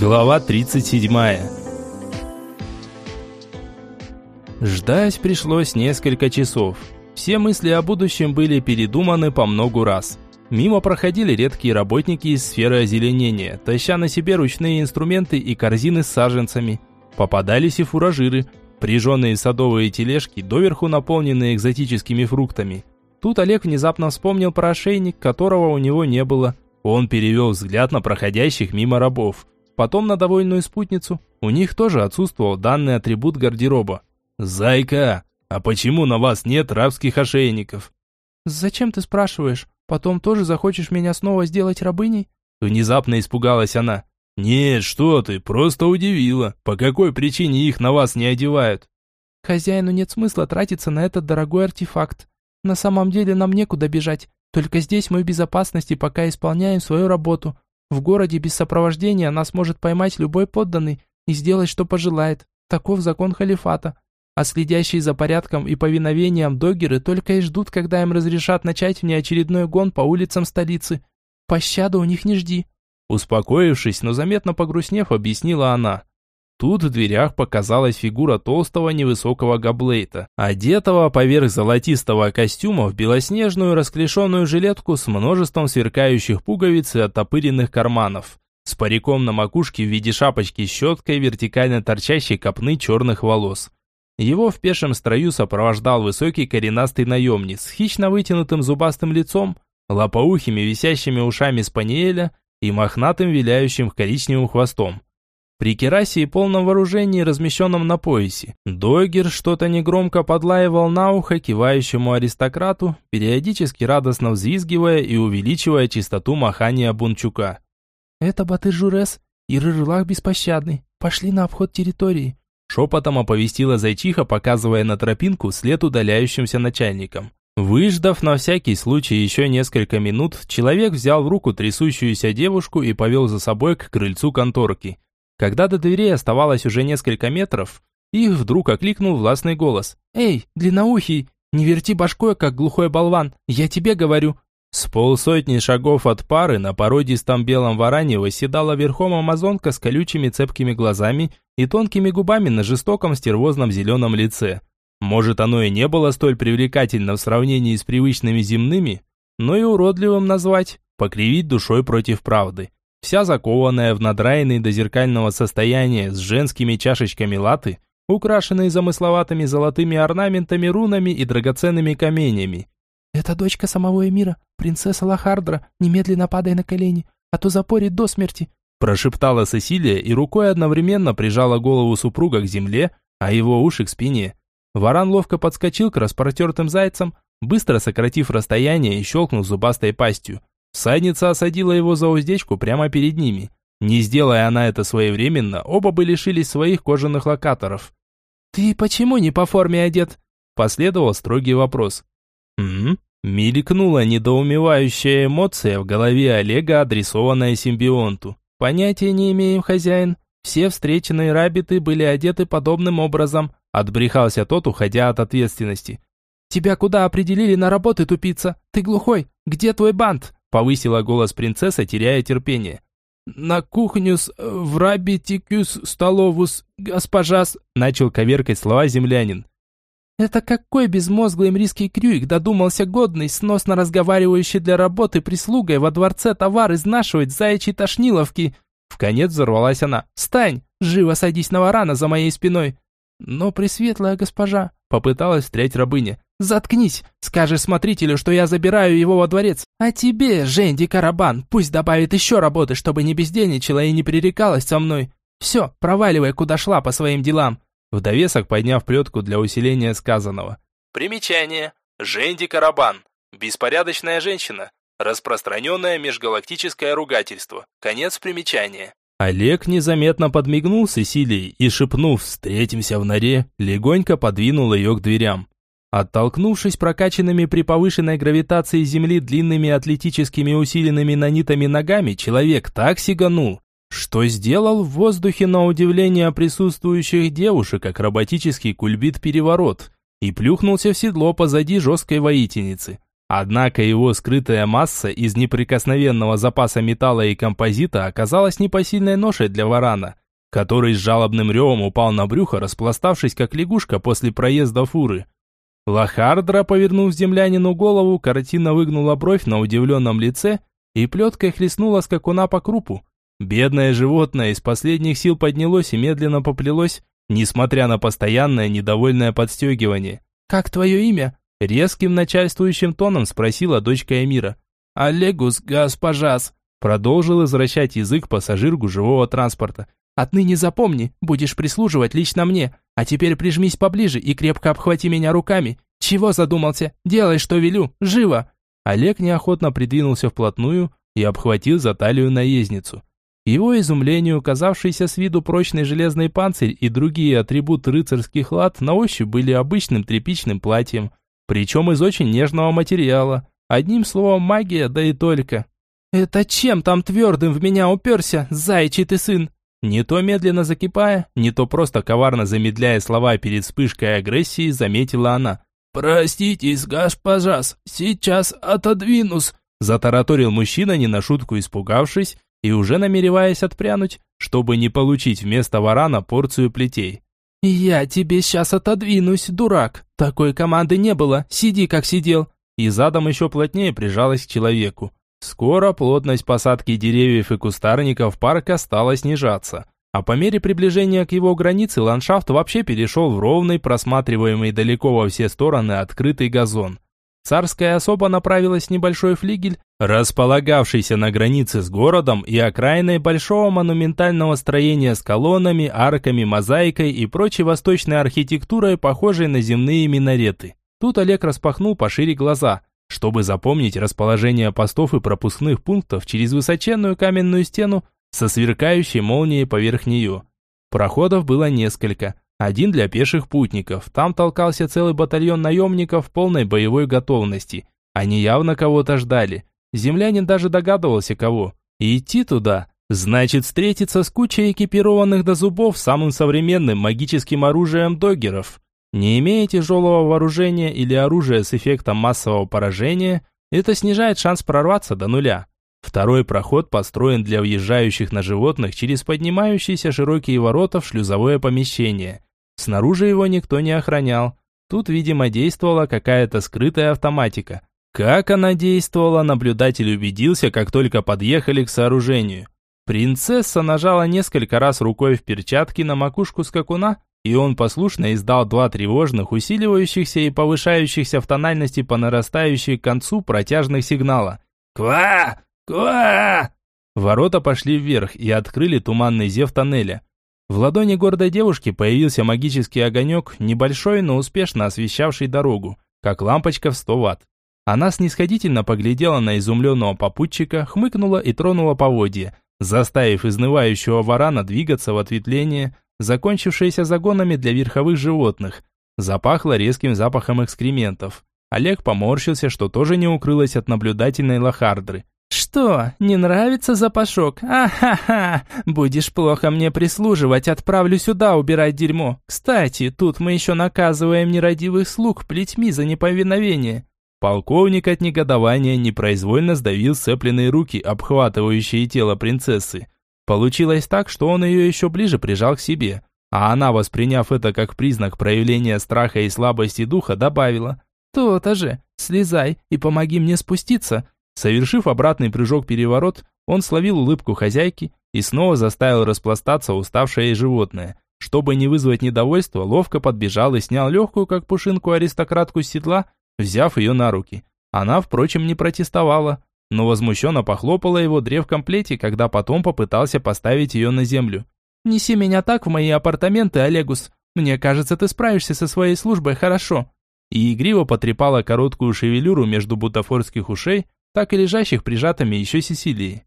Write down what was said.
Глава 37 Ждать пришлось несколько часов. Все мысли о будущем были передуманы по многу раз. Мимо проходили редкие работники из сферы озеленения, таща на себе ручные инструменты и корзины с саженцами. Попадались и фуражиры, прижженные садовые тележки, доверху наполненные экзотическими фруктами. Тут Олег внезапно вспомнил про ошейник, которого у него не было. Он перевел взгляд на проходящих мимо рабов – потом на довольную спутницу. У них тоже отсутствовал данный атрибут гардероба. «Зайка, а почему на вас нет рабских ошейников?» «Зачем ты спрашиваешь? Потом тоже захочешь меня снова сделать рабыней?» Внезапно испугалась она. «Нет, что ты, просто удивила. По какой причине их на вас не одевают?» «Хозяину нет смысла тратиться на этот дорогой артефакт. На самом деле нам некуда бежать. Только здесь мы в безопасности, пока исполняем свою работу. В городе без сопровождения нас может поймать любой подданный и сделать, что пожелает. Таков закон халифата. А следящие за порядком и повиновением догеры только и ждут, когда им разрешат начать внеочередной гон по улицам столицы. Пощады у них не жди. Успокоившись, но заметно погрустнев, объяснила она. Тут в дверях показалась фигура толстого невысокого габлейта, одетого поверх золотистого костюма в белоснежную расклешенную жилетку с множеством сверкающих пуговиц и оттопыренных карманов, с париком на макушке в виде шапочки с щеткой вертикально торчащей копны черных волос. Его в пешем строю сопровождал высокий коренастый наемник с хищно вытянутым зубастым лицом, лопоухими висящими ушами спаниеля и мохнатым виляющим коричневым хвостом. При керасе и полном вооружении, размещенном на поясе, Дойгер что-то негромко подлаивал на ухо кивающему аристократу, периодически радостно взвизгивая и увеличивая частоту махания Бунчука. «Это Батыр-Журес и Рыжулах Беспощадный. Пошли на обход территории», шепотом оповестила зайчиха, показывая на тропинку вслед удаляющимся начальникам. Выждав на всякий случай еще несколько минут, человек взял в руку трясущуюся девушку и повел за собой к крыльцу конторки. Когда до дверей оставалось уже несколько метров, их вдруг окликнул властный голос. «Эй, длинноухий, не верти башкой, как глухой болван, я тебе говорю!» С полсотни шагов от пары на породистом белом варане восседала верхом амазонка с колючими цепкими глазами и тонкими губами на жестоком стервозном зеленом лице. Может, оно и не было столь привлекательно в сравнении с привычными земными, но и уродливым назвать, покривить душой против правды вся закованная в надраенный до зеркального состояния с женскими чашечками латы, украшенные замысловатыми золотыми орнаментами, рунами и драгоценными каменями. «Это дочка самого эмира, принцесса Лахардра, немедленно падай на колени, а то запорит до смерти», прошептала Сесилия и рукой одновременно прижала голову супруга к земле, а его уши к спине. Варан ловко подскочил к распротертым зайцам, быстро сократив расстояние и щелкнув зубастой пастью. Всадница осадила его за уздечку прямо перед ними. Не сделая она это своевременно, оба бы лишились своих кожаных локаторов. «Ты почему не по форме одет?» Последовал строгий вопрос. «М?», Мелькнула недоумевающая эмоция в голове Олега, адресованная симбионту. «Понятия не имеем, хозяин. Все встреченные рабиты были одеты подобным образом», отбрехался тот, уходя от ответственности. «Тебя куда определили на работы, тупица? Ты глухой? Где твой бант?» Повысила голос принцесса, теряя терпение. «На кухню с в рабитикюс столовус госпожас», начал коверкать слова землянин. «Это какой безмозглый мрийский крюик додумался годный, сносно разговаривающий для работы прислугой во дворце товар изнашивать заячьей тошниловки?» Вконец взорвалась она. «Встань! Живо садись на варана за моей спиной!» «Но, пресветлая госпожа!» Попыталась встрять рабыня. «Заткнись! Скажи смотрителю, что я забираю его во дворец. А тебе, Женди Карабан, пусть добавит еще работы, чтобы не бездельничала и не пререкалась со мной. Все, проваливай, куда шла по своим делам». В довесок подняв плетку для усиления сказанного. Примечание. Женди Карабан. Беспорядочная женщина. Распространенное межгалактическое ругательство. Конец примечания. Олег незаметно подмигнул Сесилии и, шепнув «встретимся в норе», легонько подвинул ее к дверям. Оттолкнувшись прокачанными при повышенной гравитации Земли длинными атлетическими усиленными нанитами ногами, человек так сиганул, что сделал в воздухе на удивление присутствующих девушек акробатический кульбит-переворот и плюхнулся в седло позади жесткой воительницы. Однако его скрытая масса из неприкосновенного запаса металла и композита оказалась непосильной ношей для варана, который с жалобным ревом упал на брюхо, распластавшись как лягушка после проезда фуры. Лохардра, повернув землянину голову, картина выгнула бровь на удивленном лице и плеткой хлестнула скакуна по крупу. Бедное животное из последних сил поднялось и медленно поплелось, несмотря на постоянное недовольное подстегивание. «Как твое имя?» Резким начальствующим тоном спросила дочка Эмира. «Олегус госпожас», продолжил возвращать язык пассажир гужевого транспорта. «Отныне запомни, будешь прислуживать лично мне, а теперь прижмись поближе и крепко обхвати меня руками. Чего задумался? Делай, что велю, живо!» Олег неохотно придвинулся вплотную и обхватил за талию наездницу. Его изумлению, казавшийся с виду прочный железный панцирь и другие атрибуты рыцарских лад на ощупь были обычным тряпичным платьем, причем из очень нежного материала. Одним словом, магия, да и только. «Это чем там твердым в меня уперся, зайчий ты сын?» Не то медленно закипая, не то просто коварно замедляя слова перед вспышкой агрессии, заметила она. «Проститесь, госпожас, сейчас отодвинусь», затараторил мужчина, не на шутку испугавшись и уже намереваясь отпрянуть, чтобы не получить вместо варана порцию плетей. «Я тебе сейчас отодвинусь, дурак. Такой команды не было, сиди как сидел». И задом еще плотнее прижалась к человеку. Скоро плотность посадки деревьев и кустарников парка стала снижаться, а по мере приближения к его границе ландшафт вообще перешел в ровный, просматриваемый далеко во все стороны открытый газон. Царская особа направилась в небольшой флигель, располагавшийся на границе с городом и окраиной большого монументального строения с колоннами, арками, мозаикой и прочей восточной архитектурой, похожей на земные минареты. Тут Олег распахнул пошире глаза – чтобы запомнить расположение постов и пропускных пунктов через высоченную каменную стену со сверкающей молнией поверх нее. Проходов было несколько. Один для пеших путников. Там толкался целый батальон наемников в полной боевой готовности. Они явно кого-то ждали. Землянин даже догадывался, кого. И идти туда значит встретиться с кучей экипированных до зубов самым современным магическим оружием доггеров – не имея тяжелого вооружения или оружия с эффектом массового поражения, это снижает шанс прорваться до нуля. Второй проход построен для въезжающих на животных через поднимающиеся широкие ворота в шлюзовое помещение. Снаружи его никто не охранял. Тут, видимо, действовала какая-то скрытая автоматика. Как она действовала, наблюдатель убедился, как только подъехали к сооружению. Принцесса нажала несколько раз рукой в перчатки на макушку скакуна, и он послушно издал два тревожных, усиливающихся и повышающихся в тональности по нарастающей к концу протяжных сигнала. «Ква! Ква!» Ворота пошли вверх и открыли туманный зев тоннеля. В ладони гордой девушки появился магический огонек, небольшой, но успешно освещавший дорогу, как лампочка в 100 ватт. Она снисходительно поглядела на изумленного попутчика, хмыкнула и тронула поводья, заставив изнывающего варана двигаться в ответвление, закончившееся загонами для верховых животных. Запахло резким запахом экскрементов. Олег поморщился, что тоже не укрылось от наблюдательной лохардры. «Что, не нравится запашок? А-ха-ха! Будешь плохо мне прислуживать, отправлю сюда убирать дерьмо. Кстати, тут мы еще наказываем нерадивых слуг плетьми за неповиновение». Полковник от негодования непроизвольно сдавил сцепленные руки, обхватывающие тело принцессы. Получилось так, что он ее еще ближе прижал к себе, а она, восприняв это как признак проявления страха и слабости духа, добавила «То-то же, слезай и помоги мне спуститься». Совершив обратный прыжок-переворот, он словил улыбку хозяйки и снова заставил распластаться уставшее животное. Чтобы не вызвать недовольства, ловко подбежал и снял легкую, как пушинку, аристократку с седла, взяв ее на руки. Она, впрочем, не протестовала, но возмущенно похлопала его древком плети, когда потом попытался поставить ее на землю. «Неси меня так в мои апартаменты, Олегус. Мне кажется, ты справишься со своей службой хорошо». И игриво потрепала короткую шевелюру между бутафорских ушей, так и лежащих прижатыми еще Сесилии.